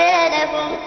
أمثالهم